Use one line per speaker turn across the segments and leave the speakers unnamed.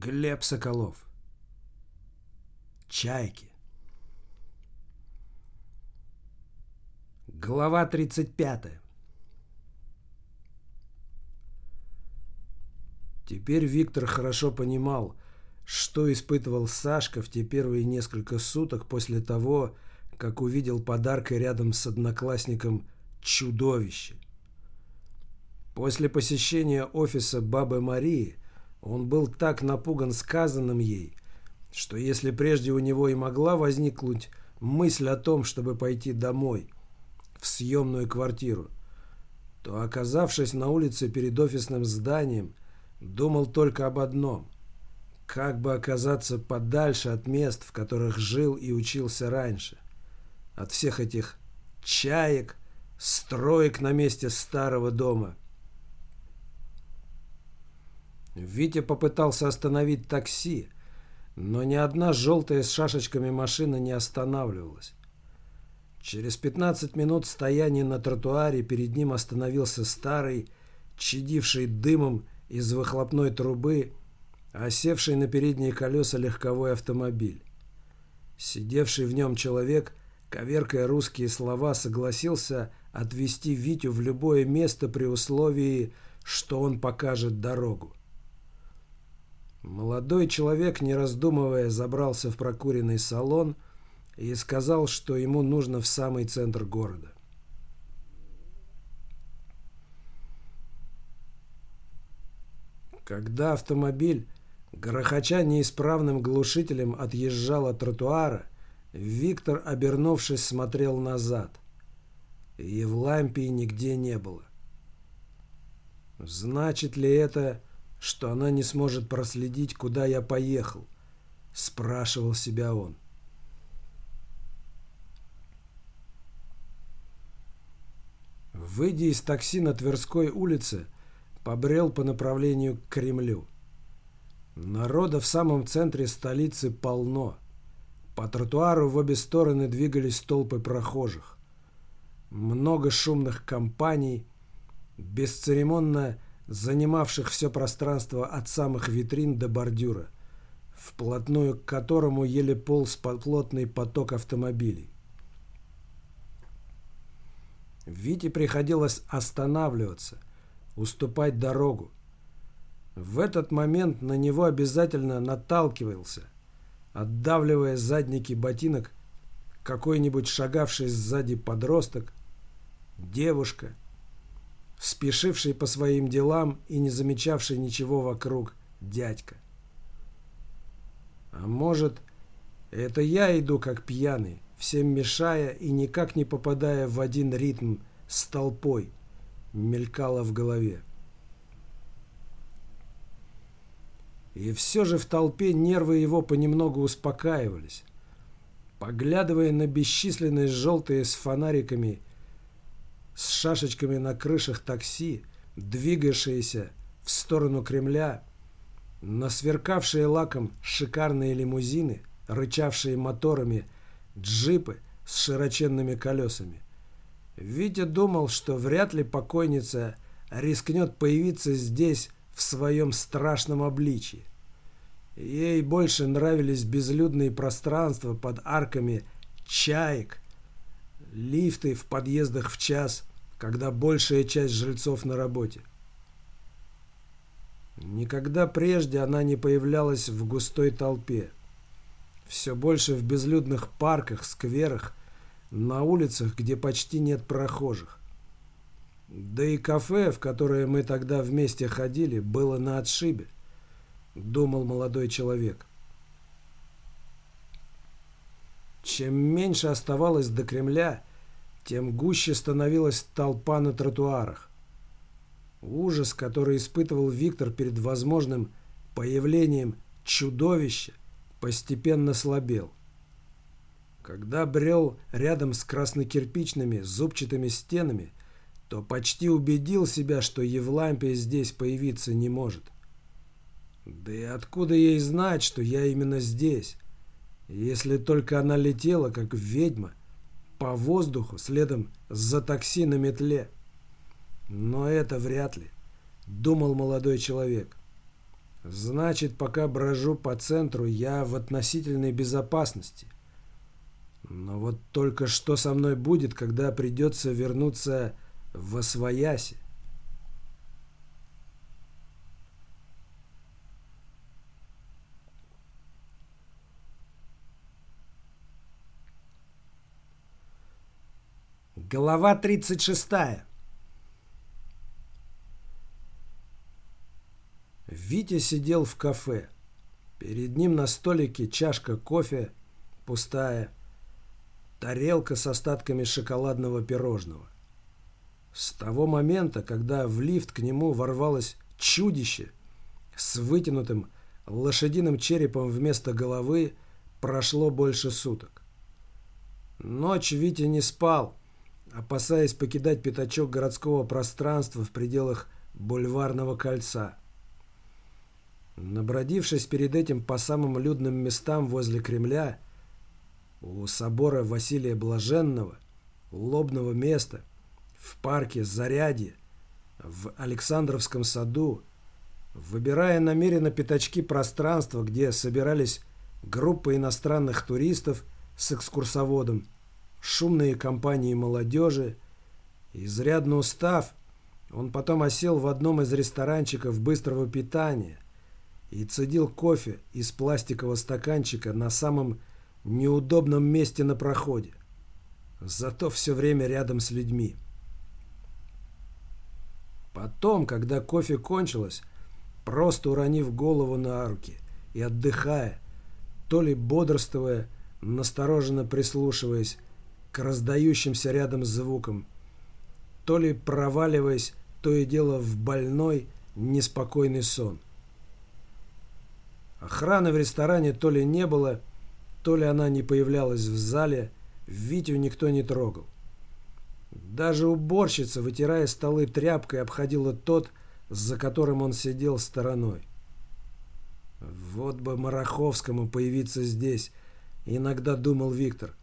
Глеб Соколов. Чайки. Глава 35. Теперь Виктор хорошо понимал, что испытывал Сашка в те первые несколько суток после того, как увидел подаркой рядом с одноклассником чудовище. После посещения офиса Бабы Марии он был так напуган сказанным ей, что если прежде у него и могла возникнуть мысль о том, чтобы пойти домой, в съемную квартиру, то, оказавшись на улице перед офисным зданием, думал только об одном – как бы оказаться подальше от мест, в которых жил и учился раньше, от всех этих чаек, строек на месте старого дома – Витя попытался остановить такси, но ни одна желтая с шашечками машина не останавливалась. Через 15 минут стояния на тротуаре перед ним остановился старый, чадивший дымом из выхлопной трубы, осевший на передние колеса легковой автомобиль. Сидевший в нем человек, коверкая русские слова, согласился отвезти Витю в любое место при условии, что он покажет дорогу. Молодой человек, не раздумывая, забрался в прокуренный салон и сказал, что ему нужно в самый центр города. Когда автомобиль, грохоча неисправным глушителем, отъезжал от тротуара, Виктор, обернувшись, смотрел назад. Евлампии нигде не было. Значит ли это, что она не сможет проследить, куда я поехал, спрашивал себя он. Выйдя из такси на Тверской улице, побрел по направлению к Кремлю. Народа в самом центре столицы полно. По тротуару в обе стороны двигались толпы прохожих. Много шумных компаний, бесцеремонно занимавших все пространство от самых витрин до бордюра, вплотную к которому еле полз плотный поток автомобилей. Вите приходилось останавливаться, уступать дорогу. В этот момент на него обязательно наталкивался, отдавливая задники ботинок, какой-нибудь шагавший сзади подросток, девушка – спешивший по своим делам и не замечавший ничего вокруг дядька. А может, это я иду как пьяный, всем мешая и никак не попадая в один ритм с толпой, мелькало в голове. И все же в толпе нервы его понемногу успокаивались. Поглядывая на бесчисленные желтые с фонариками с шашечками на крышах такси, двигавшиеся в сторону Кремля, на сверкавшие лаком шикарные лимузины, рычавшие моторами, джипы с широченными колесами. Витя думал, что вряд ли покойница рискнет появиться здесь в своем страшном обличии. Ей больше нравились безлюдные пространства под арками чаек, лифты в подъездах в час, когда большая часть жильцов на работе. Никогда прежде она не появлялась в густой толпе. Все больше в безлюдных парках, скверах, на улицах, где почти нет прохожих. Да и кафе, в которое мы тогда вместе ходили, было на отшибе, думал молодой человек. Чем меньше оставалось до Кремля, тем гуще становилась толпа на тротуарах. Ужас, который испытывал Виктор перед возможным появлением чудовища, постепенно слабел. Когда брел рядом с краснокирпичными зубчатыми стенами, то почти убедил себя, что Евлампия здесь появиться не может. Да и откуда ей знать, что я именно здесь? Если только она летела, как ведьма, по воздуху следом за такси на метле. Но это вряд ли, думал молодой человек. Значит, пока брожу по центру, я в относительной безопасности. Но вот только что со мной будет, когда придется вернуться в Освояси? Глава 36. Витя сидел в кафе. Перед ним на столике чашка кофе, пустая, тарелка с остатками шоколадного пирожного. С того момента, когда в лифт к нему ворвалось чудище с вытянутым лошадиным черепом вместо головы, прошло больше суток. Ночь Витя не спал, опасаясь покидать пятачок городского пространства в пределах бульварного кольца. Набродившись перед этим по самым людным местам возле Кремля, у собора Василия Блаженного, лобного места, в парке Зарядье, в Александровском саду, выбирая намеренно пятачки пространства, где собирались группы иностранных туристов с экскурсоводом, шумные компании молодежи. Изрядно устав, он потом осел в одном из ресторанчиков быстрого питания и цедил кофе из пластикового стаканчика на самом неудобном месте на проходе. Зато все время рядом с людьми. Потом, когда кофе кончилось, просто уронив голову на руки и отдыхая, то ли бодрствуя, настороженно прислушиваясь к раздающимся рядом звукам, то ли проваливаясь то и дело в больной, неспокойный сон. Охраны в ресторане то ли не было, то ли она не появлялась в зале, Витю никто не трогал. Даже уборщица, вытирая столы тряпкой, обходила тот, за которым он сидел стороной. Вот бы Мараховскому появиться здесь, иногда думал Виктор.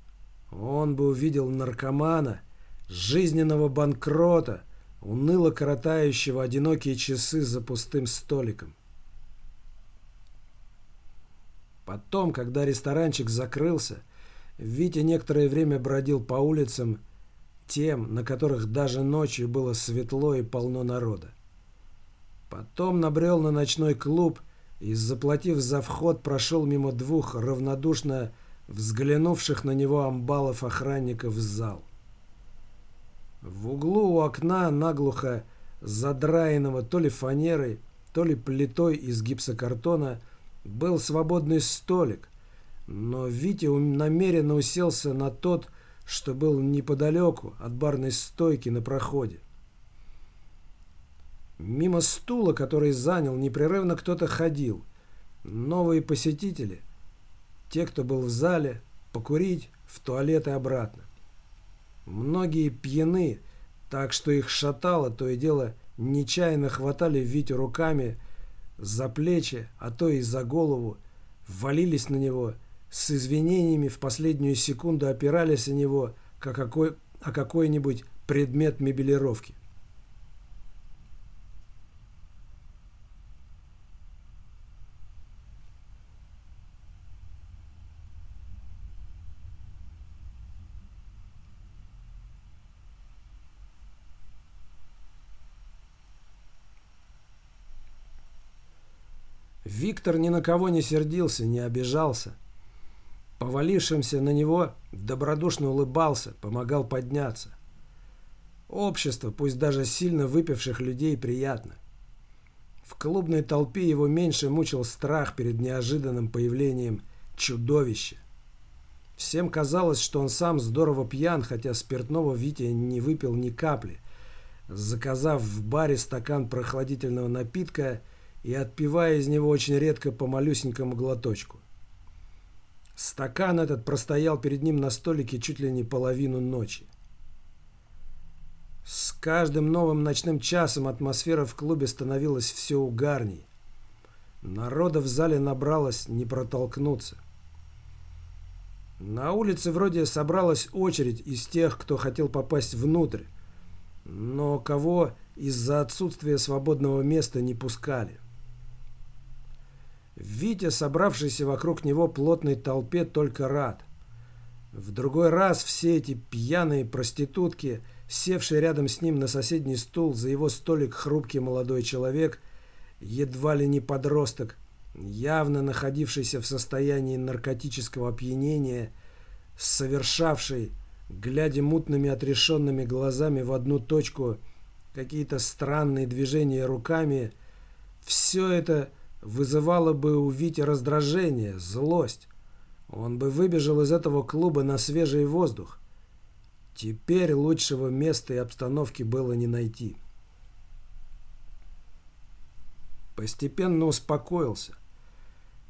Он бы увидел наркомана, жизненного банкрота, уныло коротающего одинокие часы за пустым столиком. Потом, когда ресторанчик закрылся, Витя некоторое время бродил по улицам, тем, на которых даже ночью было светло и полно народа. Потом набрел на ночной клуб и, заплатив за вход, прошел мимо двух равнодушно взглянувших на него амбалов-охранников в зал. В углу у окна наглухо задраенного то ли фанерой, то ли плитой из гипсокартона был свободный столик, но Витя намеренно уселся на тот, что был неподалеку от барной стойки на проходе. Мимо стула, который занял, непрерывно кто-то ходил. Новые посетители – те, кто был в зале, покурить, в туалет и обратно. Многие пьяны, так что их шатало, то и дело нечаянно хватали Витю руками за плечи, а то и за голову, валились на него, с извинениями в последнюю секунду опирались о него, как какой, о какой-нибудь предмет мебелировки. Виктор ни на кого не сердился, не обижался. Повалившимся на него добродушно улыбался, помогал подняться. Общество, пусть даже сильно выпивших людей, приятно. В клубной толпе его меньше мучил страх перед неожиданным появлением чудовища. Всем казалось, что он сам здорово пьян, хотя спиртного Витя не выпил ни капли. Заказав в баре стакан прохладительного напитка – и отпивая из него очень редко по малюсенькому глоточку. Стакан этот простоял перед ним на столике чуть ли не половину ночи. С каждым новым ночным часом атмосфера в клубе становилась все угарней. Народа в зале набралось не протолкнуться. На улице вроде собралась очередь из тех, кто хотел попасть внутрь, но кого из-за отсутствия свободного места не пускали. Витя, собравшийся вокруг него плотной толпе, только рад. В другой раз все эти пьяные проститутки, севший рядом с ним на соседний стул за его столик хрупкий молодой человек, едва ли не подросток, явно находившийся в состоянии наркотического опьянения, совершавший, глядя мутными отрешенными глазами в одну точку, какие-то странные движения руками, все это вызывало бы у Вити раздражение, злость. Он бы выбежал из этого клуба на свежий воздух. Теперь лучшего места и обстановки было не найти. Постепенно успокоился.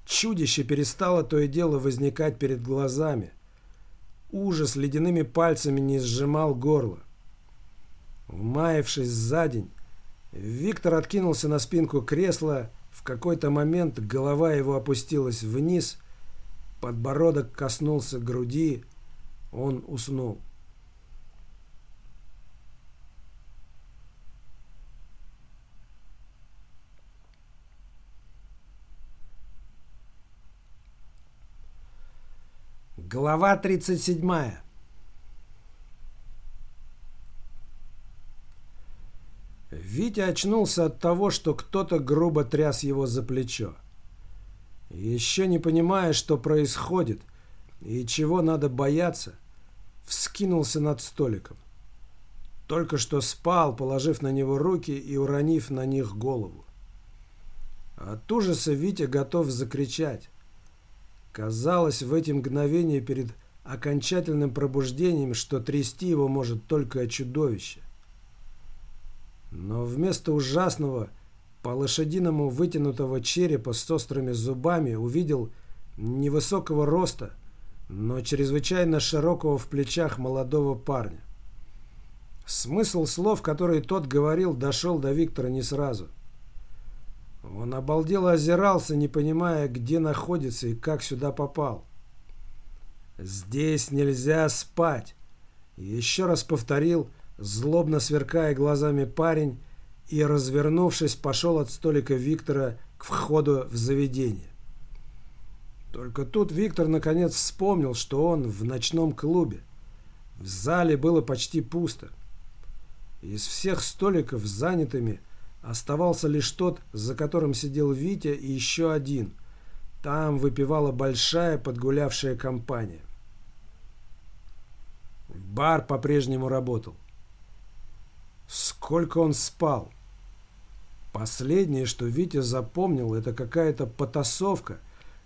Чудище перестало то и дело возникать перед глазами. Ужас ледяными пальцами не сжимал горло. Вмаявшись за день, Виктор откинулся на спинку кресла. В какой-то момент голова его опустилась вниз, подбородок коснулся груди, он уснул. Глава 37. Витя очнулся от того, что кто-то грубо тряс его за плечо. Еще не понимая, что происходит и чего надо бояться, вскинулся над столиком. Только что спал, положив на него руки и уронив на них голову. От ужаса Витя готов закричать. Казалось в эти мгновения перед окончательным пробуждением, что трясти его может только чудовище. Но вместо ужасного, по-лошадиному вытянутого черепа с острыми зубами увидел невысокого роста, но чрезвычайно широкого в плечах молодого парня. Смысл слов, которые тот говорил, дошел до Виктора не сразу. Он обалдело озирался, не понимая, где находится и как сюда попал. «Здесь нельзя спать!» Еще раз повторил, злобно сверкая глазами парень, и, развернувшись, пошел от столика Виктора к входу в заведение. Только тут Виктор наконец вспомнил, что он в ночном клубе. В зале было почти пусто. Из всех столиков занятыми – Оставался лишь тот, за которым сидел Витя и еще один. Там выпивала большая подгулявшая компания. Бар по-прежнему работал. Сколько он спал? Последнее, что Витя запомнил, это какая-то потасовка,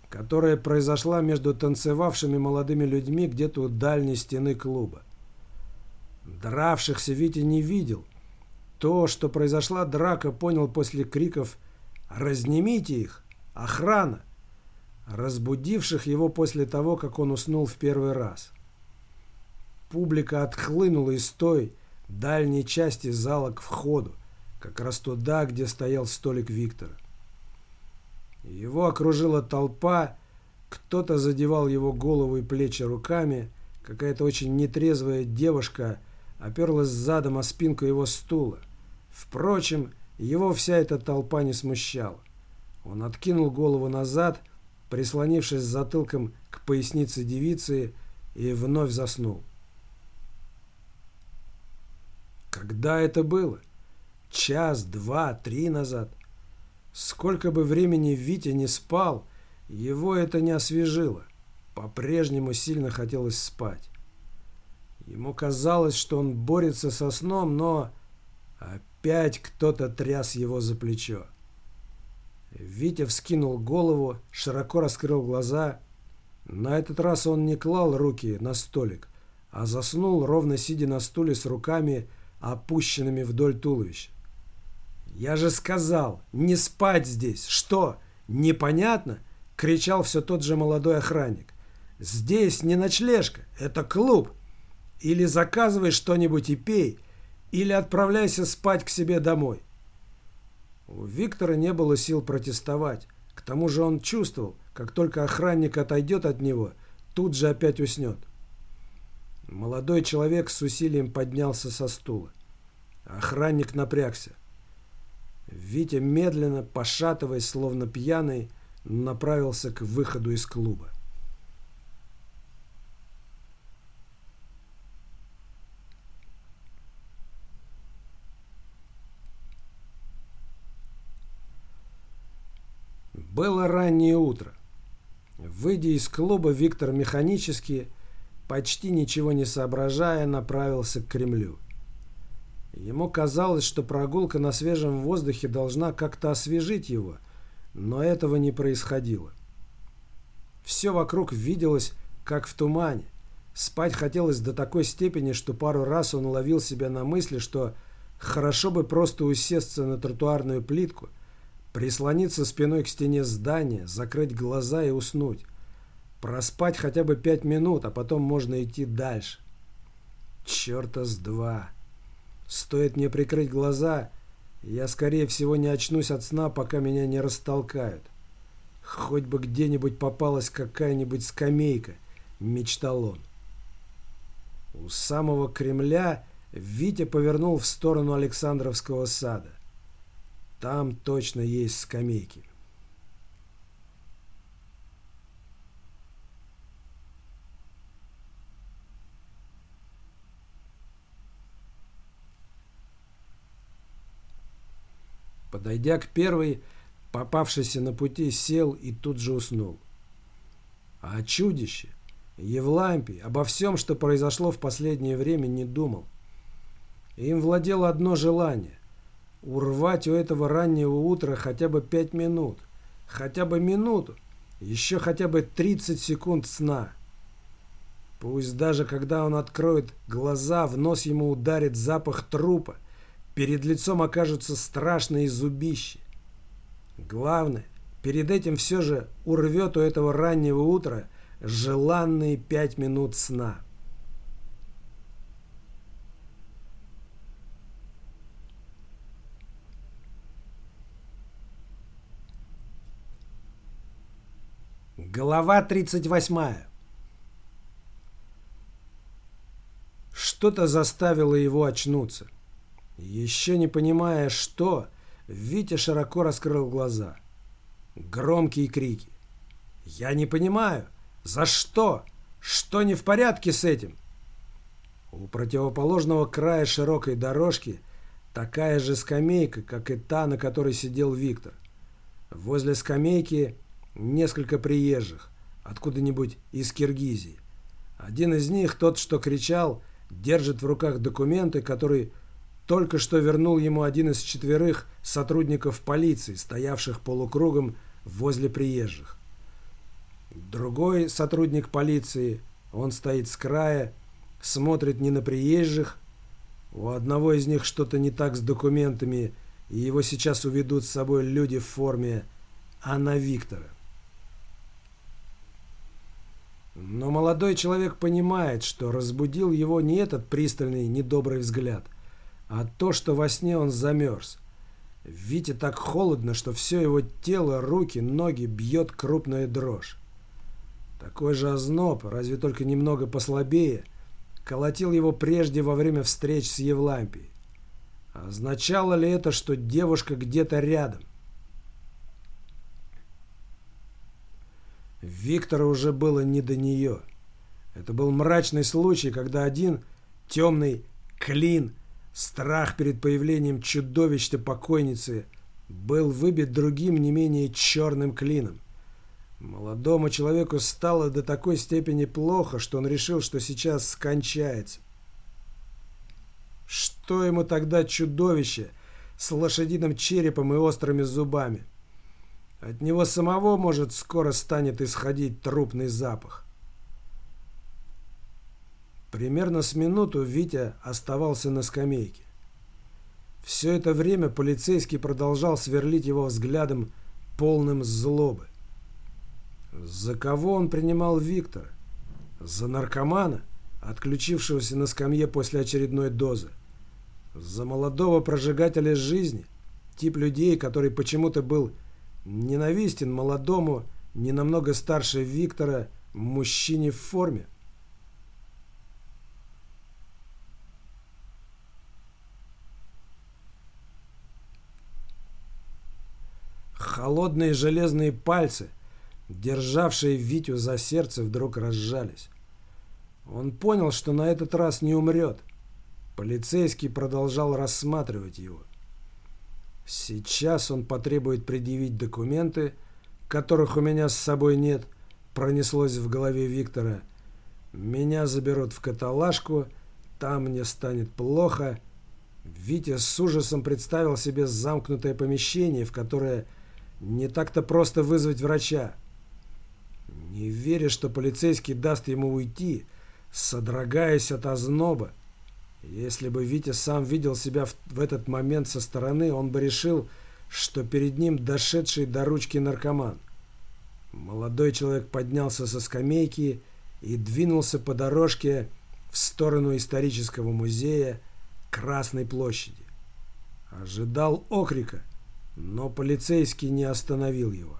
которая произошла между танцевавшими молодыми людьми где-то у дальней стены клуба. Дравшихся Витя не видел, то, что произошла драка, понял после криков «Разнимите их! Охрана!», разбудивших его после того, как он уснул в первый раз. Публика отхлынула из той дальней части зала к входу, как раз туда, где стоял столик Виктора. Его окружила толпа, кто-то задевал его голову и плечи руками, какая-то очень нетрезвая девушка оперлась задом о спинку его стула. Впрочем, его вся эта толпа не смущала. Он откинул голову назад, прислонившись затылком к пояснице девицы, и вновь заснул. Когда это было? Час, два, три назад. Сколько бы времени Витя не спал, его это не освежило. По-прежнему сильно хотелось спать. Ему казалось, что он борется со сном, но Опять кто-то тряс его за плечо. Витя вскинул голову, широко раскрыл глаза. На этот раз он не клал руки на столик, а заснул, ровно сидя на стуле с руками, опущенными вдоль туловища. «Я же сказал, не спать здесь! Что, непонятно?» — кричал все тот же молодой охранник. «Здесь не ночлежка, это клуб. Или заказывай что-нибудь и пей, или отправляйся спать к себе домой. У Виктора не было сил протестовать. К тому же он чувствовал, как только охранник отойдет от него, тут же опять уснет. Молодой человек с усилием поднялся со стула. Охранник напрягся. Витя медленно, пошатываясь, словно пьяный, направился к выходу из клуба. Было раннее утро. Выйдя из клуба, Виктор механически, почти ничего не соображая, направился к Кремлю. Ему казалось, что прогулка на свежем воздухе должна как-то освежить его, но этого не происходило. Все вокруг виделось, как в тумане. Спать хотелось до такой степени, что пару раз он ловил себя на мысли, что хорошо бы просто усесться на тротуарную плитку – Прислониться спиной к стене здания, закрыть глаза и уснуть. Проспать хотя бы пять минут, а потом можно идти дальше. Черта с два. Стоит мне прикрыть глаза, я, скорее всего, не очнусь от сна, пока меня не растолкают. Хоть бы где-нибудь попалась какая-нибудь скамейка, мечтал он. У самого Кремля Витя повернул в сторону Александровского сада. Там точно есть скамейки. Подойдя к первой, попавшийся на пути, сел и тут же уснул. А чудище, Евлампий, обо всем, что произошло в последнее время, не думал. Им владело одно желание Урвать у этого раннего утра хотя бы пять минут. Хотя бы минуту. Еще хотя бы 30 секунд сна. Пусть даже когда он откроет глаза, в нос ему ударит запах трупа. Перед лицом окажутся страшные зубища. Главное, перед этим все же урвет у этого раннего утра желанные пять минут сна. Глава 38. Что-то заставило его очнуться. Еще не понимая, что, Витя широко раскрыл глаза. Громкие крики. «Я не понимаю! За что? Что не в порядке с этим?» У противоположного края широкой дорожки такая же скамейка, как и та, на которой сидел Виктор. Возле скамейки несколько приезжих, откуда-нибудь из Киргизии. Один из них, тот, что кричал, держит в руках документы, которые только что вернул ему один из четверых сотрудников полиции, стоявших полукругом возле приезжих. Другой сотрудник полиции, он стоит с края, смотрит не на приезжих. У одного из них что-то не так с документами, и его сейчас уведут с собой люди в форме, а на Виктора. Но молодой человек понимает, что разбудил его не этот пристальный, недобрый взгляд, а то, что во сне он замерз. Вите так холодно, что все его тело, руки, ноги бьет крупная дрожь. Такой же озноб, разве только немного послабее, колотил его прежде во время встреч с Евлампией. Означало ли это, что девушка где-то рядом? Виктора уже было не до нее. Это был мрачный случай, когда один темный клин, страх перед появлением чудовища покойницы, был выбит другим не менее черным клином. Молодому человеку стало до такой степени плохо, что он решил, что сейчас скончается. Что ему тогда чудовище с лошадиным черепом и острыми зубами? От него самого, может, скоро станет исходить трупный запах. Примерно с минуту Витя оставался на скамейке. Все это время полицейский продолжал сверлить его взглядом, полным злобы. За кого он принимал Виктора? За наркомана, отключившегося на скамье после очередной дозы? За молодого прожигателя жизни? Тип людей, который почему-то был Ненавистен молодому, не намного старше Виктора, мужчине в форме. Холодные железные пальцы, державшие Витю за сердце, вдруг разжались. Он понял, что на этот раз не умрет. Полицейский продолжал рассматривать его. Сейчас он потребует предъявить документы, которых у меня с собой нет, пронеслось в голове Виктора. Меня заберут в каталажку, там мне станет плохо. Витя с ужасом представил себе замкнутое помещение, в которое не так-то просто вызвать врача. Не веря, что полицейский даст ему уйти, содрогаясь от озноба. Если бы Витя сам видел себя в, этот момент со стороны, он бы решил, что перед ним дошедший до ручки наркоман. Молодой человек поднялся со скамейки и двинулся по дорожке в сторону исторического музея Красной площади. Ожидал окрика, но полицейский не остановил его.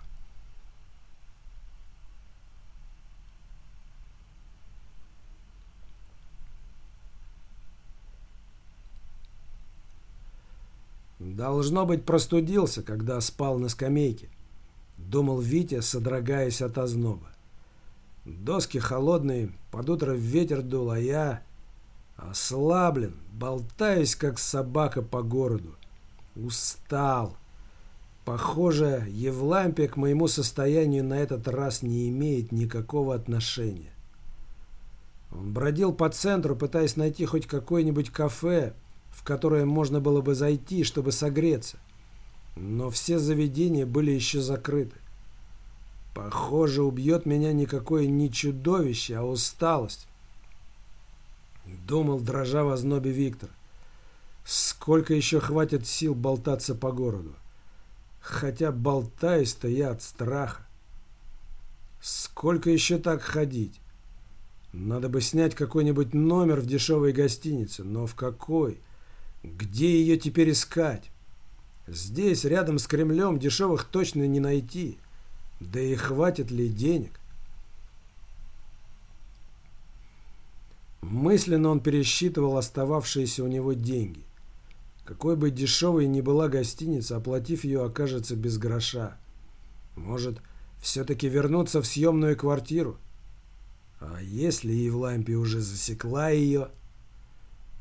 Должно быть, простудился, когда спал на скамейке. Думал Витя, содрогаясь от озноба. Доски холодные, под утро ветер дул, а я ослаблен, болтаюсь, как собака по городу. Устал. Похоже, Евлампия к моему состоянию на этот раз не имеет никакого отношения. Он бродил по центру, пытаясь найти хоть какое-нибудь кафе, в которое можно было бы зайти, чтобы согреться. Но все заведения были еще закрыты. Похоже, убьет меня никакое не чудовище, а усталость. Думал, дрожа в ознобе Виктор. Сколько еще хватит сил болтаться по городу? Хотя болтаюсь-то я от страха. Сколько еще так ходить? Надо бы снять какой-нибудь номер в дешевой гостинице, но в какой? Где ее теперь искать? Здесь, рядом с Кремлем, дешевых точно не найти. Да и хватит ли денег? Мысленно он пересчитывал остававшиеся у него деньги. Какой бы дешевой ни была гостиница, оплатив ее, окажется без гроша. Может, все-таки вернуться в съемную квартиру? А если Евлампия уже засекла ее?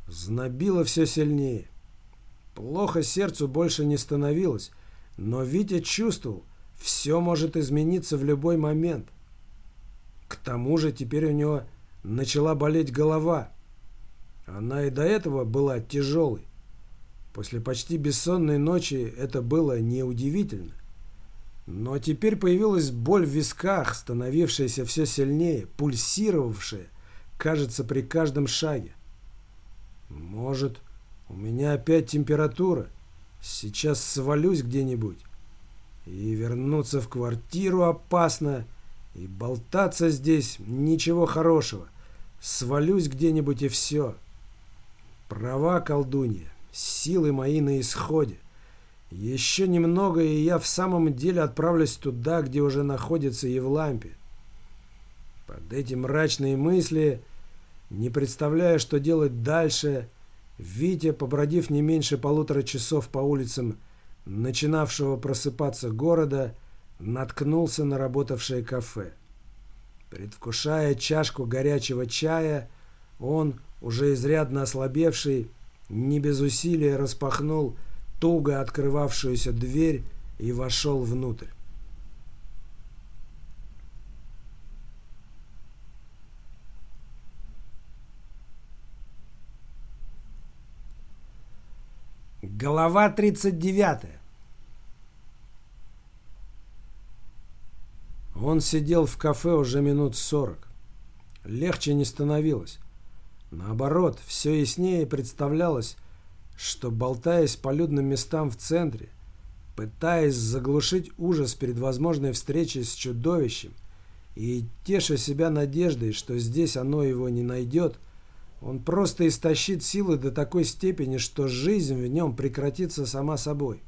Знобило все сильнее. Плохо сердцу больше не становилось, но Витя чувствовал, все может измениться в любой момент. К тому же теперь у него начала болеть голова. Она и до этого была тяжелой. После почти бессонной ночи это было неудивительно. Но теперь появилась боль в висках, становившаяся все сильнее, пульсировавшая, кажется, при каждом шаге. Может, у меня опять температура. Сейчас свалюсь где-нибудь. И вернуться в квартиру опасно. И болтаться здесь ничего хорошего. Свалюсь где-нибудь и все. Права, колдунья. Силы мои на исходе. Еще немного, и я в самом деле отправлюсь туда, где уже находится Евлампия. Под эти мрачные мысли не представляя, что делать дальше, Витя, побродив не меньше полутора часов по улицам начинавшего просыпаться города, наткнулся на работавшее кафе. Предвкушая чашку горячего чая, он, уже изрядно ослабевший, не без усилия распахнул туго открывавшуюся дверь и вошел внутрь. Голова 39. Он сидел в кафе уже минут сорок. Легче не становилось. Наоборот, все яснее представлялось, что, болтаясь по людным местам в центре, пытаясь заглушить ужас перед возможной встречей с чудовищем и теша себя надеждой, что здесь оно его не найдет – он просто истощит силы до такой степени, что жизнь в нем прекратится сама собой.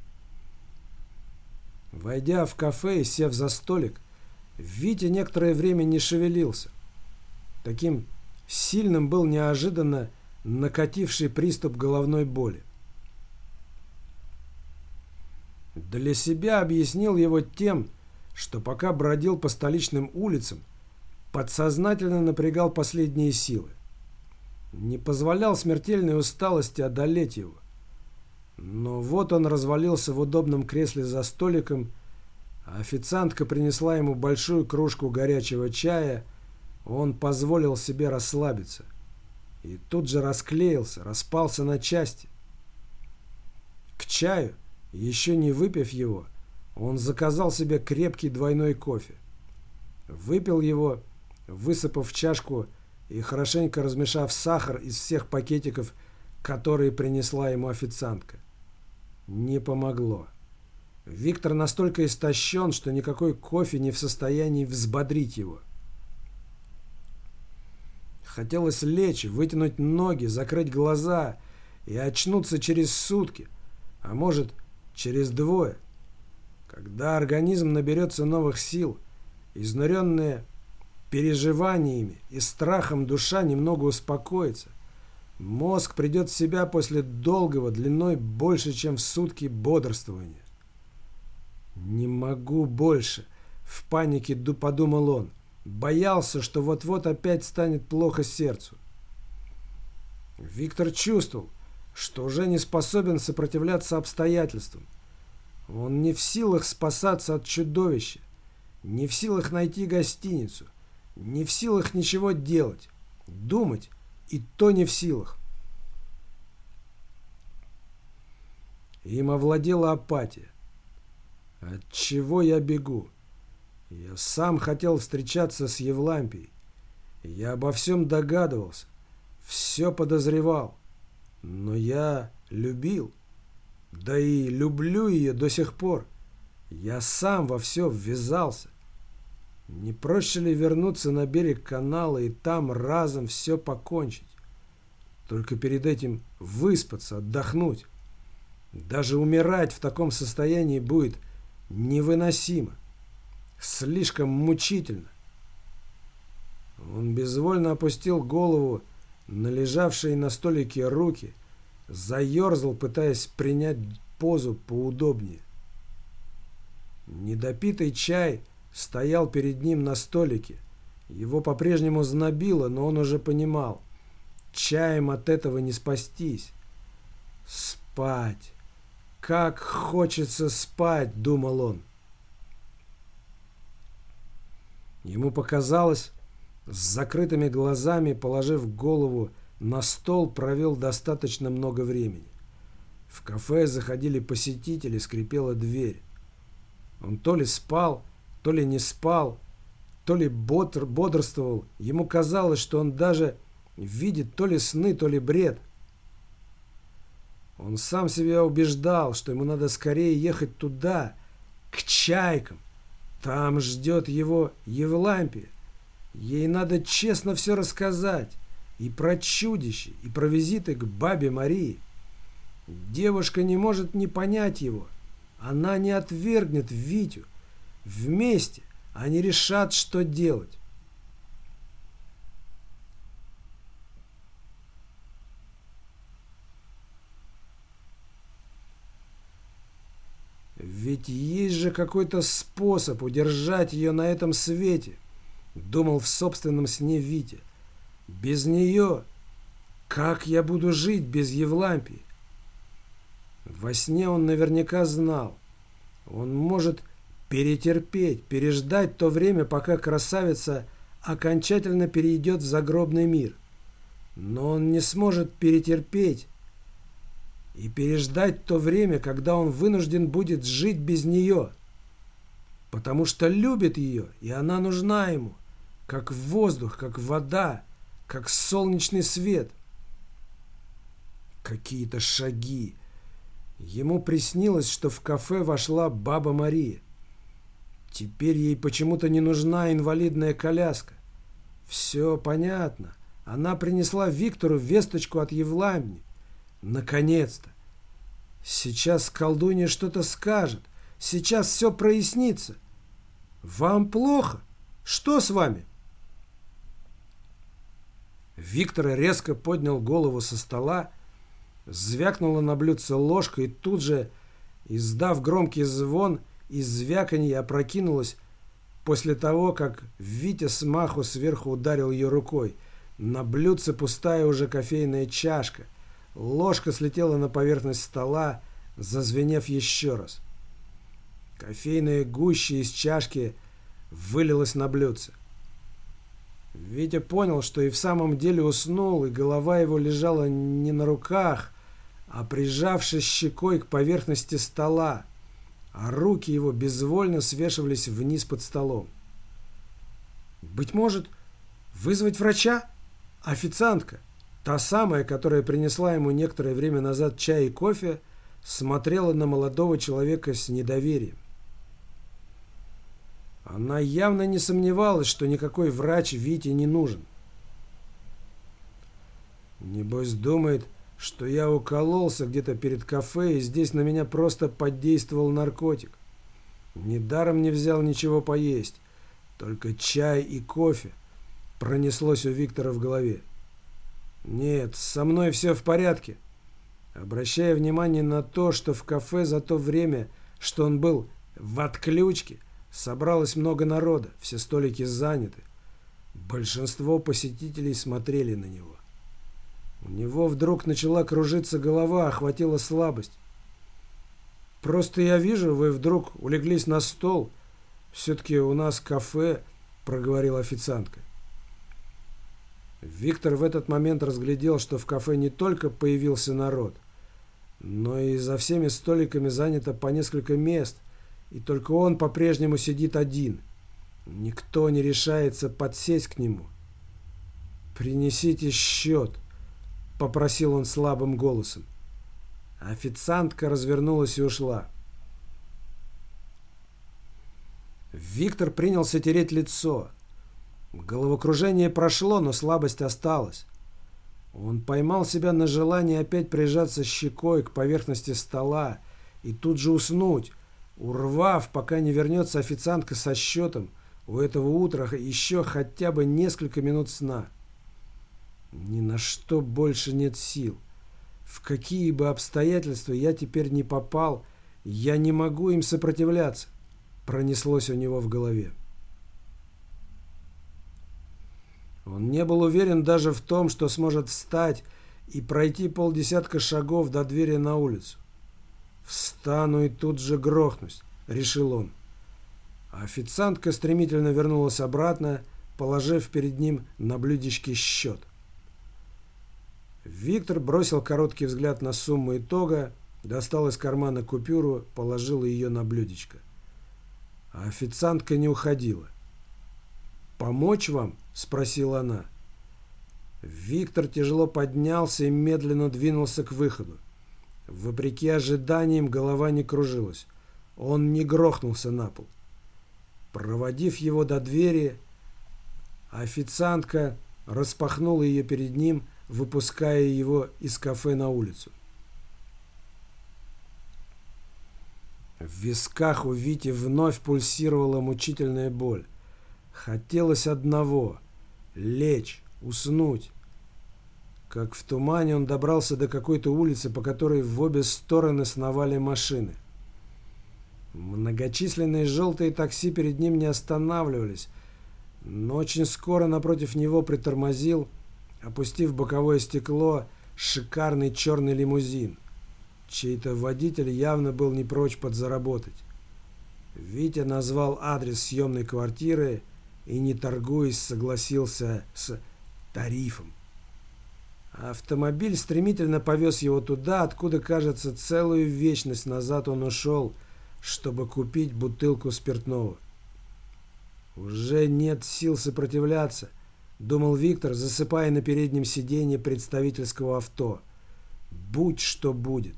Войдя в кафе и сев за столик, Витя некоторое время не шевелился. Таким сильным был неожиданно накативший приступ головной боли. Для себя объяснил его тем, что пока бродил по столичным улицам, подсознательно напрягал последние силы. Не позволял смертельной усталости одолеть его. Но вот он развалился в удобном кресле за столиком, а официантка принесла ему большую кружку горячего чая, он позволил себе расслабиться. И тут же расклеился, распался на части. К чаю, еще не выпив его, он заказал себе крепкий двойной кофе. Выпил его, высыпав в чашку и хорошенько размешав сахар из всех пакетиков, которые принесла ему официантка. Не помогло. Виктор настолько истощен, что никакой кофе не в состоянии взбодрить его. Хотелось лечь, вытянуть ноги, закрыть глаза и очнуться через сутки, а может, через двое. Когда организм наберется новых сил, изнуренная переживаниями и страхом душа немного успокоится, мозг придет в себя после долгого, длиной больше, чем в сутки бодрствования. «Не могу больше!» — в панике подумал он. Боялся, что вот-вот опять станет плохо сердцу. Виктор чувствовал, что уже не способен сопротивляться обстоятельствам. Он не в силах спасаться от чудовища, не в силах найти гостиницу, не в силах ничего делать, думать, и то не в силах. Им овладела апатия. От чего я бегу? Я сам хотел встречаться с Евлампией. Я обо всем догадывался, все подозревал. Но я любил. Да и люблю ее до сих пор. Я сам во все ввязался. Не проще ли вернуться на берег канала и там разом все покончить? Только перед этим выспаться, отдохнуть. Даже умирать в таком состоянии будет невыносимо. Слишком мучительно. Он безвольно опустил голову на лежавшие на столике руки, заерзал, пытаясь принять позу поудобнее. Недопитый чай стоял перед ним на столике. Его по-прежнему знобило, но он уже понимал. Чаем от этого не спастись. Спать. Как хочется спать, думал он. Ему показалось, с закрытыми глазами, положив голову на стол, провел достаточно много времени. В кафе заходили посетители, скрипела дверь. Он то ли спал, то ли не спал, то ли бодр, бодрствовал. Ему казалось, что он даже видит то ли сны, то ли бред. Он сам себя убеждал, что ему надо скорее ехать туда, к чайкам. Там ждет его Евлампия. Ей надо честно все рассказать. И про чудище, и про визиты к бабе Марии. Девушка не может не понять его. Она не отвергнет Витю. Вместе они решат, что делать. Ведь есть же какой-то способ удержать ее на этом свете, думал в собственном сне Витя. Без нее как я буду жить без Евлампии? Во сне он наверняка знал. Он может перетерпеть, переждать то время, пока красавица окончательно перейдет в загробный мир. Но он не сможет перетерпеть и переждать то время, когда он вынужден будет жить без нее, потому что любит ее, и она нужна ему, как воздух, как вода, как солнечный свет. Какие-то шаги. Ему приснилось, что в кафе вошла баба Мария. Теперь ей почему-то не нужна инвалидная коляска. Все понятно. Она принесла Виктору весточку от Евламни. Наконец-то! Сейчас колдунья что-то скажет. Сейчас все прояснится. Вам плохо? Что с вами? Виктор резко поднял голову со стола, звякнула на блюдце ложка и тут же, издав громкий звон, и звяканье опрокинулась после того, как Витя смаху сверху ударил ее рукой. На блюдце пустая уже кофейная чашка. Ложка слетела на поверхность стола, зазвенев еще раз. Кофейная гуща из чашки вылилась на блюдце. Витя понял, что и в самом деле уснул, и голова его лежала не на руках, а прижавшись щекой к поверхности стола, а руки его безвольно свешивались вниз под столом. «Быть может, вызвать врача? Официантка, та самая, которая принесла ему некоторое время назад чай и кофе, смотрела на молодого человека с недоверием. Она явно не сомневалась, что никакой врач Вите не нужен. Небось думает, что я укололся где-то перед кафе, и здесь на меня просто подействовал наркотик. Недаром не взял ничего поесть, только чай и кофе пронеслось у Виктора в голове. Нет, со мной все в порядке. Обращая внимание на то, что в кафе за то время, что он был в отключке, Собралось много народа, все столики заняты. Большинство посетителей смотрели на него. У него вдруг начала кружиться голова, охватила слабость. «Просто я вижу, вы вдруг улеглись на стол. Все-таки у нас кафе», — проговорила официантка. Виктор в этот момент разглядел, что в кафе не только появился народ, но и за всеми столиками занято по несколько мест — и только он по-прежнему сидит один. Никто не решается подсесть к нему. «Принесите счет», — попросил он слабым голосом. Официантка развернулась и ушла. Виктор принялся тереть лицо. Головокружение прошло, но слабость осталась. Он поймал себя на желании опять прижаться щекой к поверхности стола и тут же уснуть, Урвав, пока не вернется официантка со счетом, у этого утра еще хотя бы несколько минут сна. Ни на что больше нет сил. В какие бы обстоятельства я теперь не попал, я не могу им сопротивляться, пронеслось у него в голове. Он не был уверен даже в том, что сможет встать и пройти полдесятка шагов до двери на улицу. «Встану и тут же грохнусь», — решил он. А официантка стремительно вернулась обратно, положив перед ним на блюдечке счет. Виктор бросил короткий взгляд на сумму итога, достал из кармана купюру, положил ее на блюдечко. А официантка не уходила. «Помочь вам?» – спросила она. Виктор тяжело поднялся и медленно двинулся к выходу. Вопреки ожиданиям голова не кружилась. Он не грохнулся на пол. Проводив его до двери, официантка распахнула ее перед ним, выпуская его из кафе на улицу. В висках у Вити вновь пульсировала мучительная боль. Хотелось одного — лечь, уснуть. Как в тумане он добрался до какой-то улицы, по которой в обе стороны сновали машины. Многочисленные желтые такси перед ним не останавливались, но очень скоро напротив него притормозил, опустив боковое стекло, шикарный черный лимузин. Чей-то водитель явно был не прочь подзаработать. Витя назвал адрес съемной квартиры и, не торгуясь, согласился с тарифом. Автомобиль стремительно повез его туда, откуда, кажется, целую вечность назад он ушел, чтобы купить бутылку спиртного. «Уже нет сил сопротивляться», — думал Виктор, засыпая на переднем сиденье представительского авто. «Будь что будет».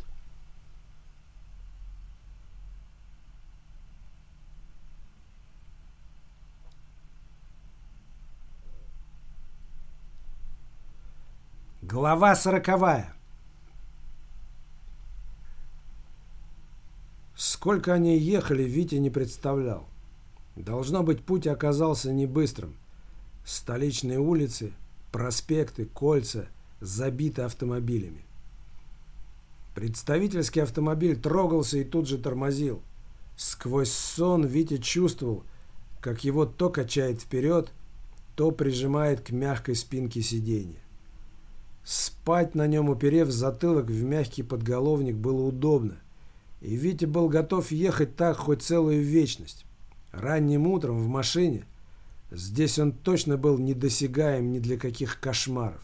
Глава сороковая. Сколько они ехали, Витя не представлял. Должно быть, путь оказался не быстрым. Столичные улицы, проспекты, кольца забиты автомобилями. Представительский автомобиль трогался и тут же тормозил. Сквозь сон Витя чувствовал, как его то качает вперед, то прижимает к мягкой спинке сиденья. Спать на нем, уперев затылок в мягкий подголовник, было удобно, и Витя был готов ехать так хоть целую вечность. Ранним утром в машине здесь он точно был недосягаем ни для каких кошмаров.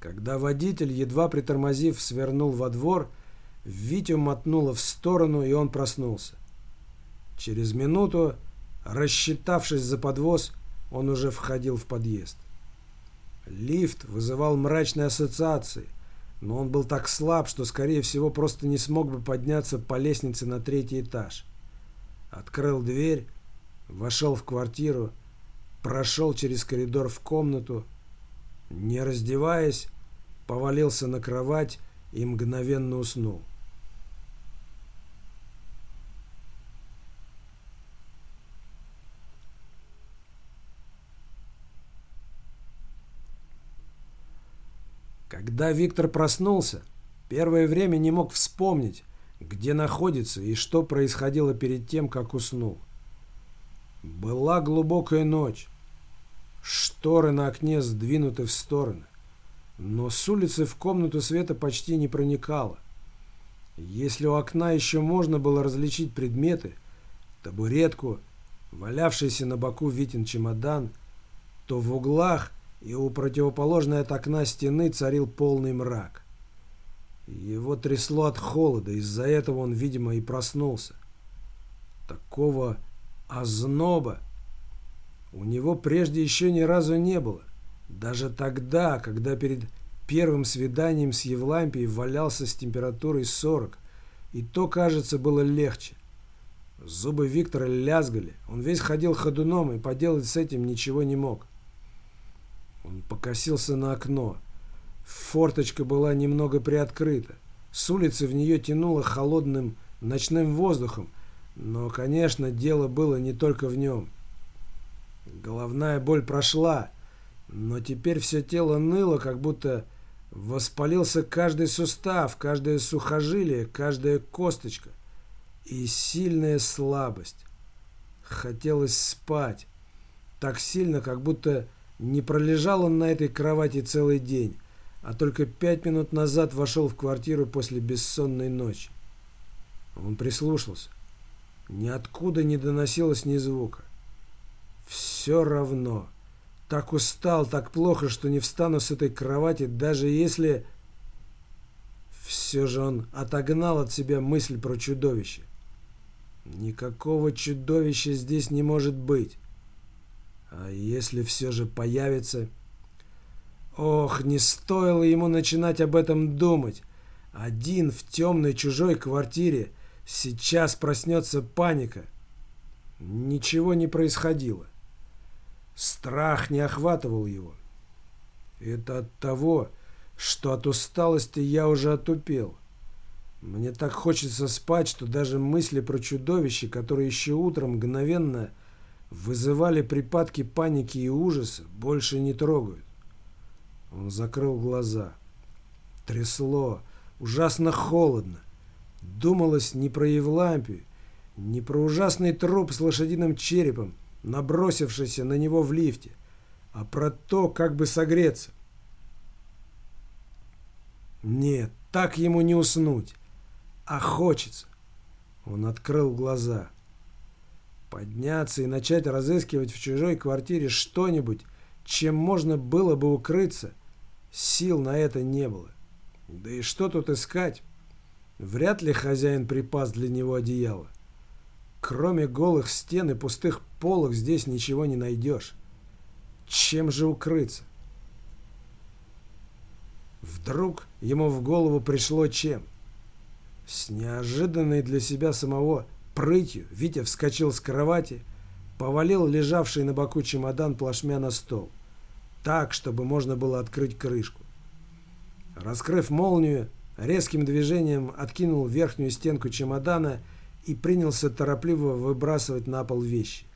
Когда водитель, едва притормозив, свернул во двор, Витю мотнуло в сторону, и он проснулся. Через минуту, рассчитавшись за подвоз, он уже входил в подъезд. Лифт вызывал мрачные ассоциации, но он был так слаб, что, скорее всего, просто не смог бы подняться по лестнице на третий этаж. Открыл дверь, вошел в квартиру, прошел через коридор в комнату, не раздеваясь, повалился на кровать и мгновенно уснул. Когда Виктор проснулся, первое время не мог вспомнить, где находится и что происходило перед тем, как уснул. Была глубокая ночь. Шторы на окне сдвинуты в стороны. Но с улицы в комнату света почти не проникало. Если у окна еще можно было различить предметы, табуретку, валявшийся на боку Витин чемодан, то в углах и у противоположной от окна стены царил полный мрак. Его трясло от холода, из-за этого он, видимо, и проснулся. Такого озноба у него прежде еще ни разу не было. Даже тогда, когда перед первым свиданием с Евлампией валялся с температурой 40, и то, кажется, было легче. Зубы Виктора лязгали, он весь ходил ходуном и поделать с этим ничего не мог. Он покосился на окно. Форточка была немного приоткрыта. С улицы в нее тянуло холодным ночным воздухом, но, конечно, дело было не только в нем. Головная боль прошла, но теперь все тело ныло, как будто воспалился каждый сустав, каждое сухожилие, каждая косточка. И сильная слабость. Хотелось спать. Так сильно, как будто не пролежал он на этой кровати целый день, а только пять минут назад вошел в квартиру после бессонной ночи. Он прислушался. Ниоткуда не доносилось ни звука. Все равно. Так устал, так плохо, что не встану с этой кровати, даже если... Все же он отогнал от себя мысль про чудовище. Никакого чудовища здесь не может быть. А если все же появится... Ох, не стоило ему начинать об этом думать. Один в темной чужой квартире. Сейчас проснется паника. Ничего не происходило. Страх не охватывал его. Это от того, что от усталости я уже отупел. Мне так хочется спать, что даже мысли про чудовище, которые еще утром мгновенно вызывали припадки паники и ужаса, больше не трогают. Он закрыл глаза. Трясло, ужасно холодно. Думалось не про Евлампию, не про ужасный труп с лошадиным черепом, набросившийся на него в лифте, а про то, как бы согреться. Нет, так ему не уснуть. А хочется. Он открыл глаза. Подняться и начать разыскивать в чужой квартире что-нибудь, чем можно было бы укрыться, сил на это не было. Да и что тут искать? Вряд ли хозяин припас для него одеяло. Кроме голых стен и пустых полок здесь ничего не найдешь. Чем же укрыться? Вдруг ему в голову пришло чем? С неожиданной для себя самого прытью Витя вскочил с кровати, повалил лежавший на боку чемодан плашмя на стол, так, чтобы можно было открыть крышку. Раскрыв молнию, резким движением откинул верхнюю стенку чемодана и принялся торопливо выбрасывать на пол вещи.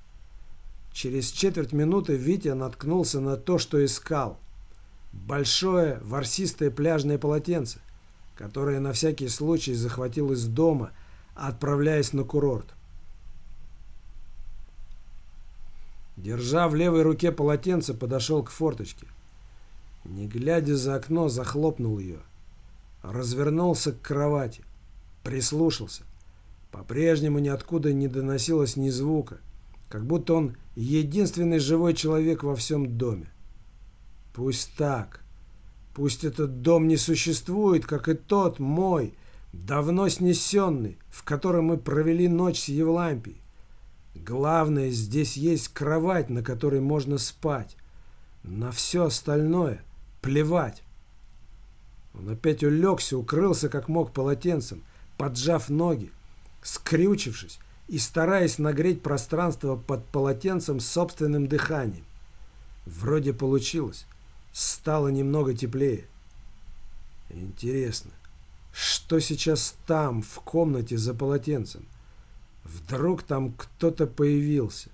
Через четверть минуты Витя наткнулся на то, что искал. Большое ворсистое пляжное полотенце, которое на всякий случай захватил из дома, отправляясь на курорт. Держа в левой руке полотенце, подошел к форточке. Не глядя за окно, захлопнул ее. Развернулся к кровати. Прислушался. По-прежнему ниоткуда не доносилось ни звука, как будто он единственный живой человек во всем доме. Пусть так. Пусть этот дом не существует, как и тот мой, давно снесенный, в котором мы провели ночь с Евлампией. Главное, здесь есть кровать, на которой можно спать. На все остальное плевать. Он опять улегся, укрылся как мог полотенцем, поджав ноги, скрючившись и стараясь нагреть пространство под полотенцем собственным дыханием. Вроде получилось. Стало немного теплее. Интересно, что сейчас там, в комнате за полотенцем? Вдруг там кто-то появился.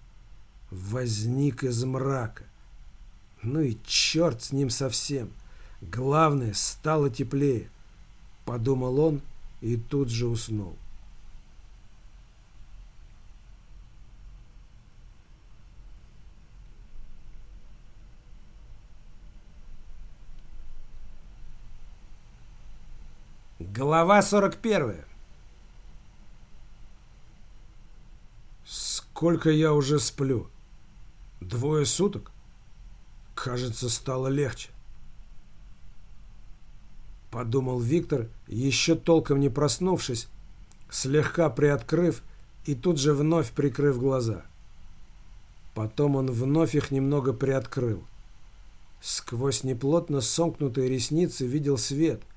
Возник из мрака. Ну и черт с ним совсем. Главное, стало теплее. Подумал он и тут же уснул. Глава 41. Сколько я уже сплю? Двое суток? Кажется, стало легче. Подумал Виктор, еще толком не проснувшись, слегка приоткрыв и тут же вновь прикрыв глаза. Потом он вновь их немного приоткрыл. Сквозь неплотно сомкнутые ресницы видел свет —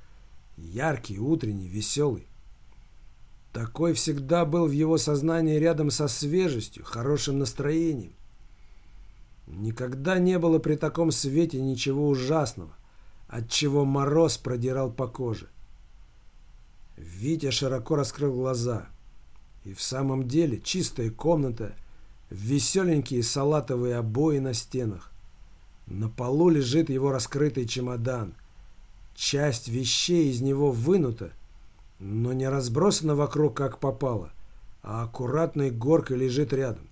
яркий, утренний, веселый. Такой всегда был в его сознании рядом со свежестью, хорошим настроением. Никогда не было при таком свете ничего ужасного, от чего мороз продирал по коже. Витя широко раскрыл глаза. И в самом деле чистая комната, веселенькие салатовые обои на стенах. На полу лежит его раскрытый чемодан. Часть вещей из него вынута, но не разбросана вокруг, как попало, а аккуратной горкой лежит рядом.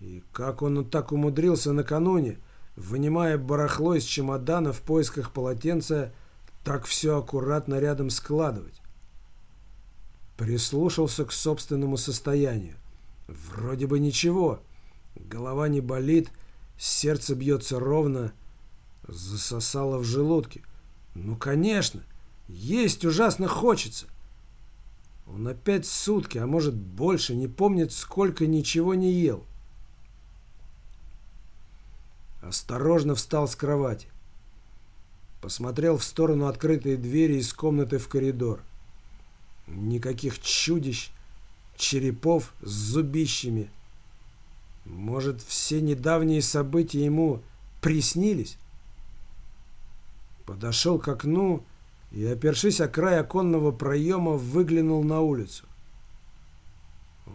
И как он так умудрился накануне, вынимая барахло из чемодана в поисках полотенца, так все аккуратно рядом складывать? Прислушался к собственному состоянию. Вроде бы ничего. Голова не болит, сердце бьется ровно, засосало в желудке. Ну, конечно. Есть ужасно хочется. Он опять сутки, а может больше, не помнит, сколько ничего не ел. Осторожно встал с кровати. Посмотрел в сторону открытой двери из комнаты в коридор. Никаких чудищ, черепов с зубищами. Может, все недавние события ему приснились? Подошел к окну и, опершись о край оконного проема, выглянул на улицу.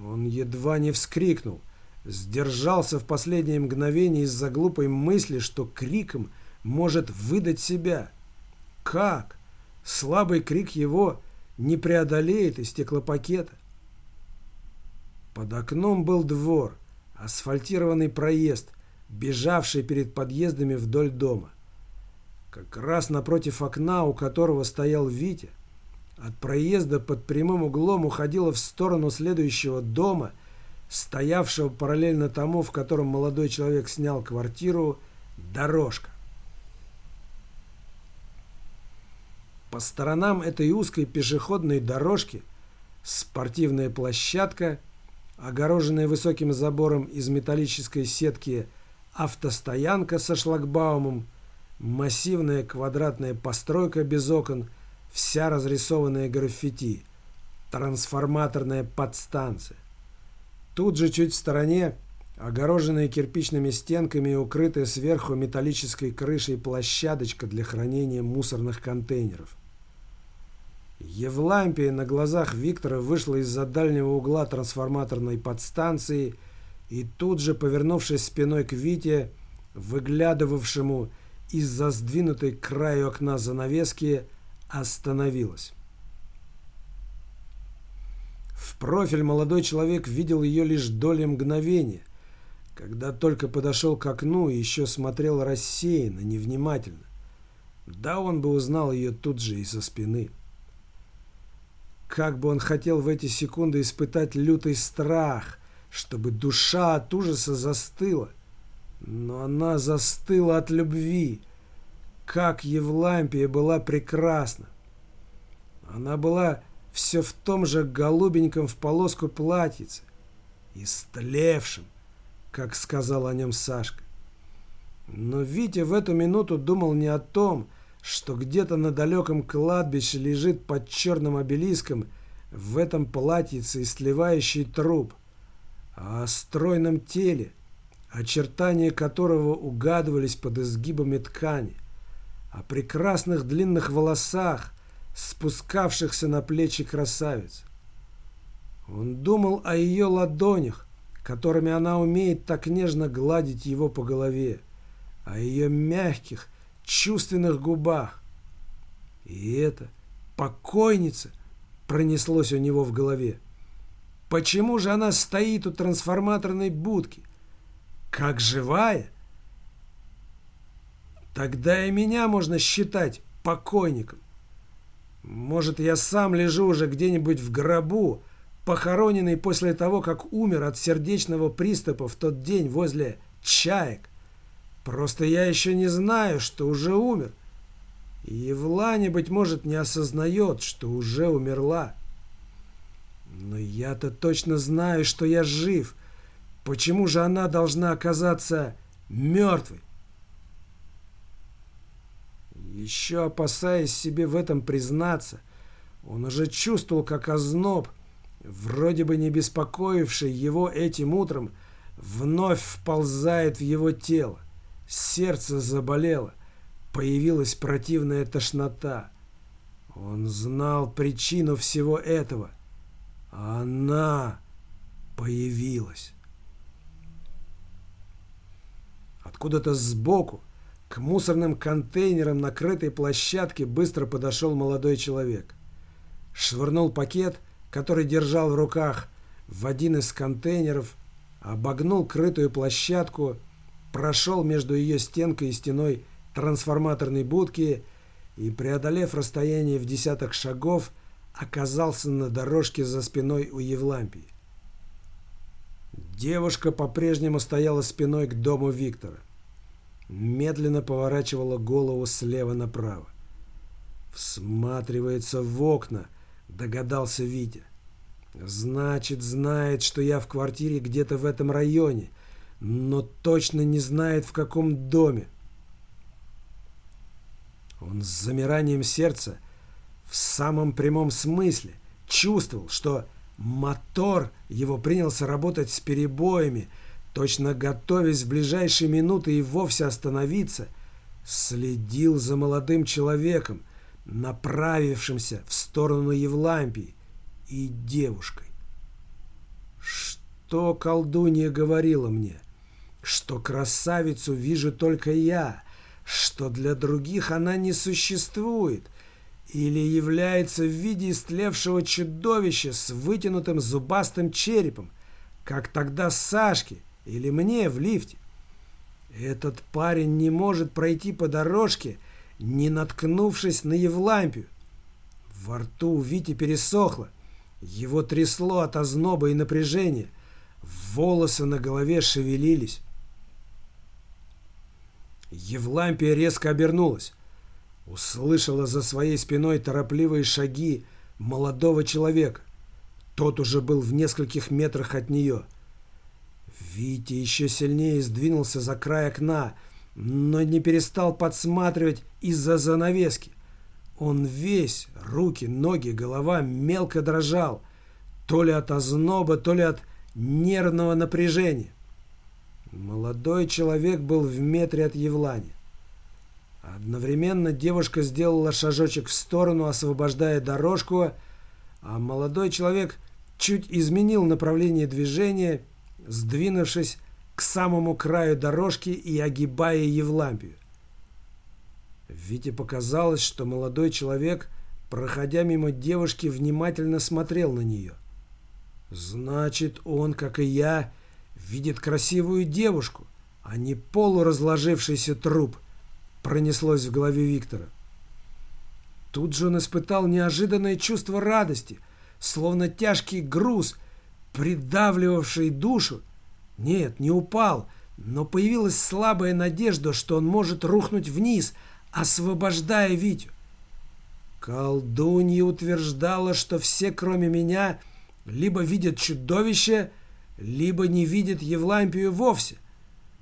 Он едва не вскрикнул, сдержался в последнее мгновение из-за глупой мысли, что криком может выдать себя. Как? Слабый крик его не преодолеет и стеклопакета. Под окном был двор, асфальтированный проезд, бежавший перед подъездами вдоль дома. Как раз напротив окна, у которого стоял Витя, от проезда под прямым углом уходила в сторону следующего дома, стоявшего параллельно тому, в котором молодой человек снял квартиру, дорожка. По сторонам этой узкой пешеходной дорожки спортивная площадка, огороженная высоким забором из металлической сетки автостоянка со шлагбаумом, Массивная квадратная постройка без окон, вся разрисованная граффити. Трансформаторная подстанция. Тут же чуть в стороне, огороженная кирпичными стенками и укрытая сверху металлической крышей площадочка для хранения мусорных контейнеров. Евлампия на глазах Виктора вышла из-за дальнего угла трансформаторной подстанции и тут же, повернувшись спиной к Вите, выглядывавшему из-за сдвинутой к краю окна занавески остановилась. В профиль молодой человек видел ее лишь доли мгновения, когда только подошел к окну и еще смотрел рассеянно, невнимательно. Да, он бы узнал ее тут же и со спины. Как бы он хотел в эти секунды испытать лютый страх, чтобы душа от ужаса застыла, но она застыла от любви. Как Евлампия была прекрасна! Она была все в том же голубеньком в полоску платьице, истлевшем, как сказал о нем Сашка. Но Витя в эту минуту думал не о том, что где-то на далеком кладбище лежит под черным обелиском в этом платьице истлевающий труп, а о стройном теле, очертания которого угадывались под изгибами ткани, о прекрасных длинных волосах, спускавшихся на плечи красавиц. Он думал о ее ладонях, которыми она умеет так нежно гладить его по голове, о ее мягких, чувственных губах. И это покойница пронеслось у него в голове. Почему же она стоит у трансформаторной будки? Как живая? Тогда и меня можно считать покойником. Может, я сам лежу уже где-нибудь в гробу, похороненный после того, как умер от сердечного приступа в тот день возле чаек. Просто я еще не знаю, что уже умер. И Евлане, быть может, не осознает, что уже умерла. Но я-то точно знаю, что я жив. Почему же она должна оказаться мертвой? Еще опасаясь себе в этом признаться, он уже чувствовал, как озноб, вроде бы не беспокоивший его этим утром, вновь вползает в его тело. Сердце заболело. Появилась противная тошнота. Он знал причину всего этого. Она появилась. Откуда-то сбоку, к мусорным контейнерам накрытой площадке быстро подошел молодой человек. Швырнул пакет, который держал в руках, в один из контейнеров, обогнул крытую площадку прошел между ее стенкой и стеной трансформаторной будки и, преодолев расстояние в десяток шагов, оказался на дорожке за спиной у Евлампии. Девушка по-прежнему стояла спиной к дому Виктора. Медленно поворачивала голову слева направо. Всматривается в окна, догадался Витя. Значит, знает, что я в квартире где-то в этом районе но точно не знает, в каком доме. Он с замиранием сердца в самом прямом смысле чувствовал, что мотор его принялся работать с перебоями, точно готовясь в ближайшие минуты и вовсе остановиться, следил за молодым человеком, направившимся в сторону Евлампии и девушкой. Что колдунья говорила мне? что красавицу вижу только я, что для других она не существует или является в виде истлевшего чудовища с вытянутым зубастым черепом, как тогда Сашке или мне в лифте. Этот парень не может пройти по дорожке, не наткнувшись на Евлампию. Во рту Вити пересохло, его трясло от озноба и напряжения, волосы на голове шевелились. Евлампия резко обернулась. Услышала за своей спиной торопливые шаги молодого человека. Тот уже был в нескольких метрах от нее. Витя еще сильнее сдвинулся за край окна, но не перестал подсматривать из-за занавески. Он весь, руки, ноги, голова мелко дрожал, то ли от озноба, то ли от нервного напряжения. Молодой человек был в метре от Евлани. Одновременно девушка сделала шажочек в сторону, освобождая дорожку, а молодой человек чуть изменил направление движения, сдвинувшись к самому краю дорожки и огибая Евлампию. Вите показалось, что молодой человек, проходя мимо девушки, внимательно смотрел на нее. Значит, он, как и я, видит красивую девушку, а не полуразложившийся труп, пронеслось в голове Виктора. Тут же он испытал неожиданное чувство радости, словно тяжкий груз, придавливавший душу. Нет, не упал, но появилась слабая надежда, что он может рухнуть вниз, освобождая Витю. Колдунья утверждала, что все, кроме меня, либо видят чудовище, либо не видят Евлампию вовсе.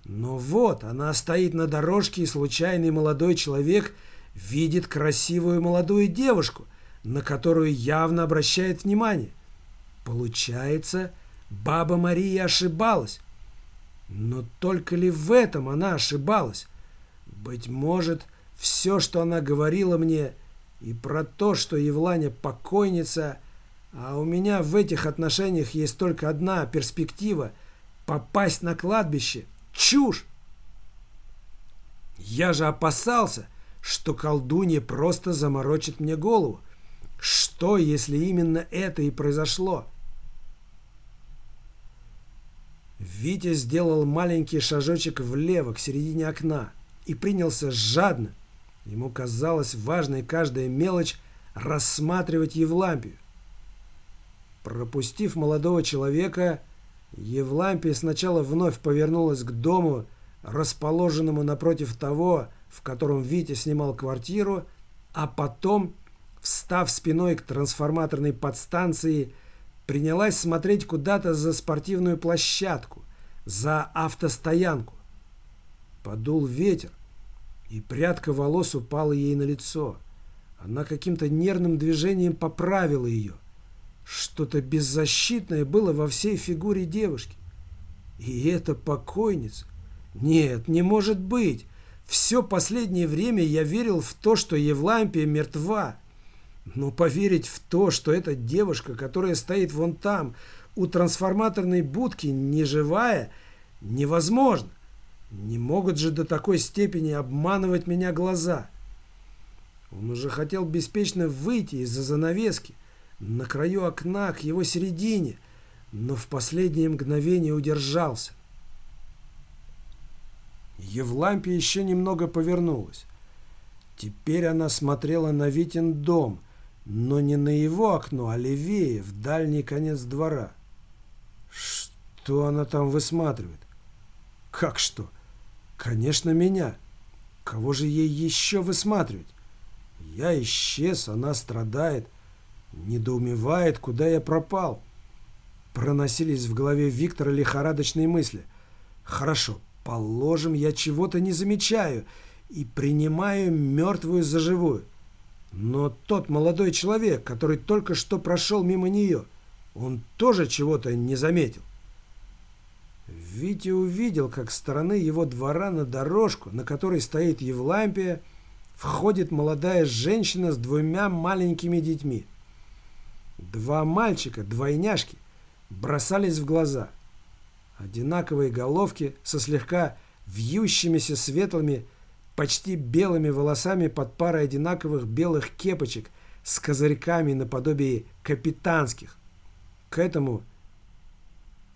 Но вот она стоит на дорожке, и случайный молодой человек видит красивую молодую девушку, на которую явно обращает внимание. Получается, баба Мария ошибалась. Но только ли в этом она ошибалась? Быть может, все, что она говорила мне, и про то, что Евланя покойница, а у меня в этих отношениях есть только одна перспектива – попасть на кладбище. Чушь! Я же опасался, что колдунья просто заморочит мне голову. Что, если именно это и произошло? Витя сделал маленький шажочек влево, к середине окна, и принялся жадно, ему казалось важной каждая мелочь, рассматривать Евлампию. Пропустив молодого человека, Евлампия сначала вновь повернулась к дому, расположенному напротив того, в котором Витя снимал квартиру, а потом, встав спиной к трансформаторной подстанции, принялась смотреть куда-то за спортивную площадку, за автостоянку. Подул ветер, и прядка волос упала ей на лицо. Она каким-то нервным движением поправила ее. Что-то беззащитное было во всей фигуре девушки. И это покойница. Нет, не может быть. Все последнее время я верил в то, что Евлампия мертва. Но поверить в то, что эта девушка, которая стоит вон там, у трансформаторной будки, не живая, невозможно. Не могут же до такой степени обманывать меня глаза. Он уже хотел беспечно выйти из-за занавески, на краю окна к его середине, но в последнее мгновение удержался. Евлампия еще немного повернулась. Теперь она смотрела на Витин дом, но не на его окно, а левее, в дальний конец двора. Что она там высматривает? Как что? Конечно, меня. Кого же ей еще высматривать? Я исчез, она страдает, недоумевает, куда я пропал. Проносились в голове Виктора лихорадочные мысли. Хорошо, положим, я чего-то не замечаю и принимаю мертвую за живую. Но тот молодой человек, который только что прошел мимо нее, он тоже чего-то не заметил. Витя увидел, как с стороны его двора на дорожку, на которой стоит Евлампия, входит молодая женщина с двумя маленькими детьми. Два мальчика, двойняшки, бросались в глаза. Одинаковые головки со слегка вьющимися светлыми почти белыми волосами под парой одинаковых белых кепочек с козырьками наподобие капитанских. К этому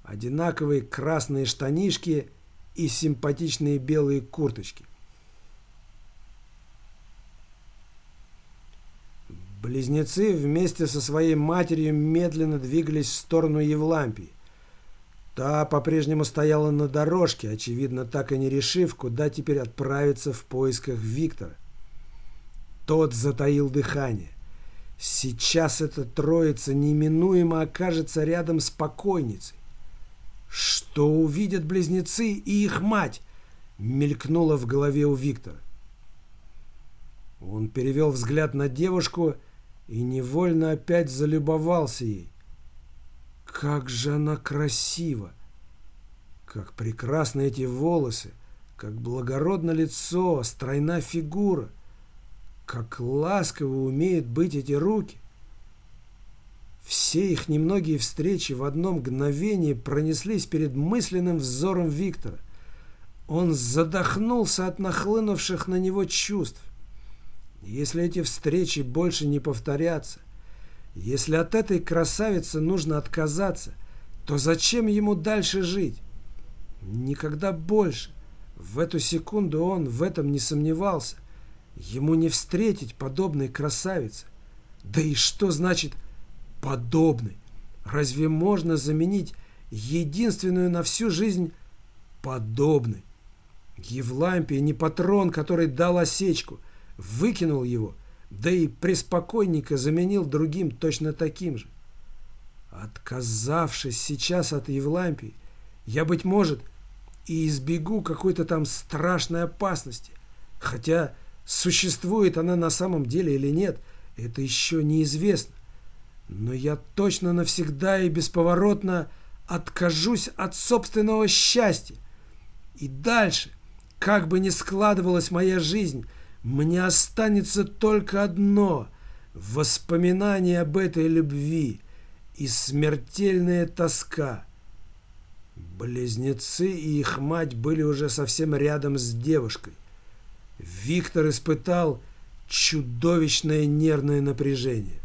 одинаковые красные штанишки и симпатичные белые курточки. Близнецы вместе со своей матерью медленно двигались в сторону Евлампии. Та по-прежнему стояла на дорожке, очевидно, так и не решив, куда теперь отправиться в поисках Виктора. Тот затаил дыхание. Сейчас эта троица неминуемо окажется рядом с покойницей. Что увидят близнецы и их мать? Мелькнуло в голове у Виктора. Он перевел взгляд на девушку и невольно опять залюбовался ей. Как же она красива! Как прекрасны эти волосы! Как благородно лицо, стройна фигура! Как ласково умеют быть эти руки! Все их немногие встречи в одно мгновение пронеслись перед мысленным взором Виктора. Он задохнулся от нахлынувших на него чувств. Если эти встречи больше не повторятся, Если от этой красавицы нужно отказаться, то зачем ему дальше жить? Никогда больше. В эту секунду он в этом не сомневался. Ему не встретить подобной красавицы. Да и что значит «подобный»? Разве можно заменить единственную на всю жизнь подобный? Евлампий не патрон, который дал осечку, выкинул его, да и преспокойненько заменил другим точно таким же. Отказавшись сейчас от Евлампии, я, быть может, и избегу какой-то там страшной опасности. Хотя существует она на самом деле или нет, это еще неизвестно. Но я точно навсегда и бесповоротно откажусь от собственного счастья. И дальше, как бы ни складывалась моя жизнь, мне останется только одно — воспоминание об этой любви и смертельная тоска. Близнецы и их мать были уже совсем рядом с девушкой. Виктор испытал чудовищное нервное напряжение.